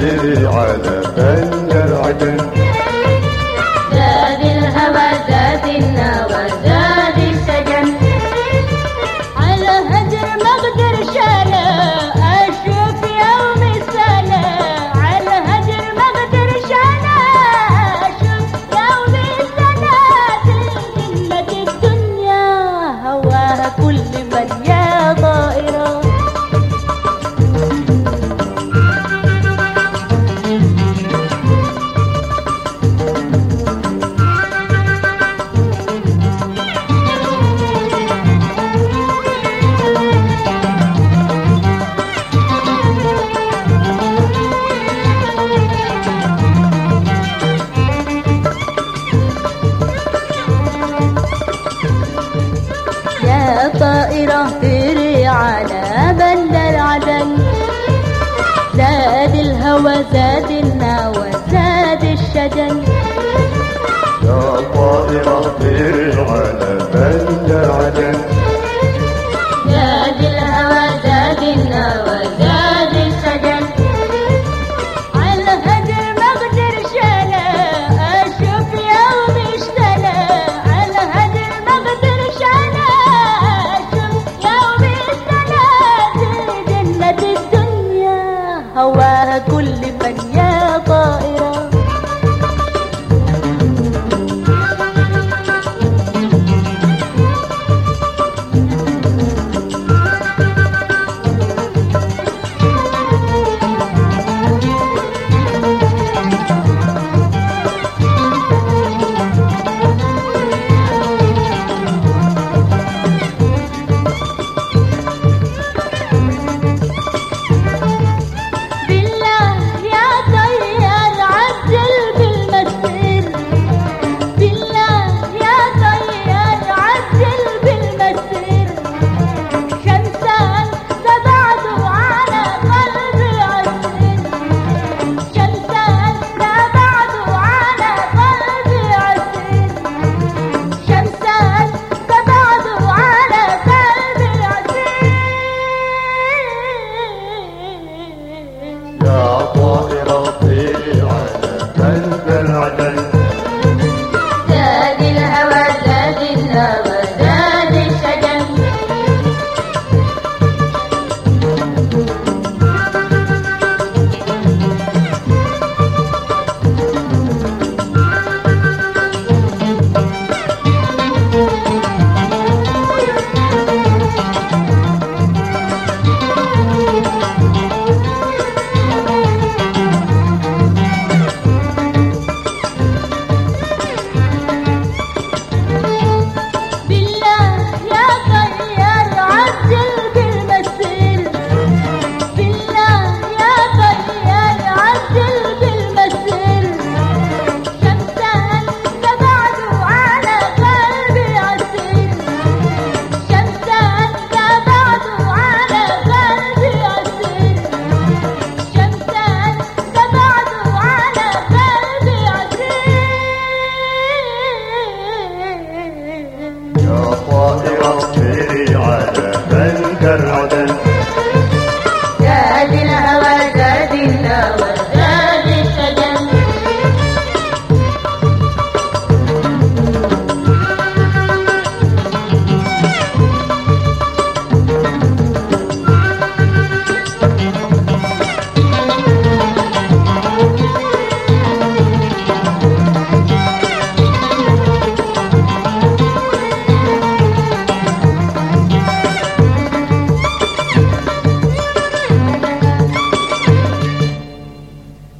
طيري على بندر عدن. وزاد النا وزاد الشجن. يا طائرة طير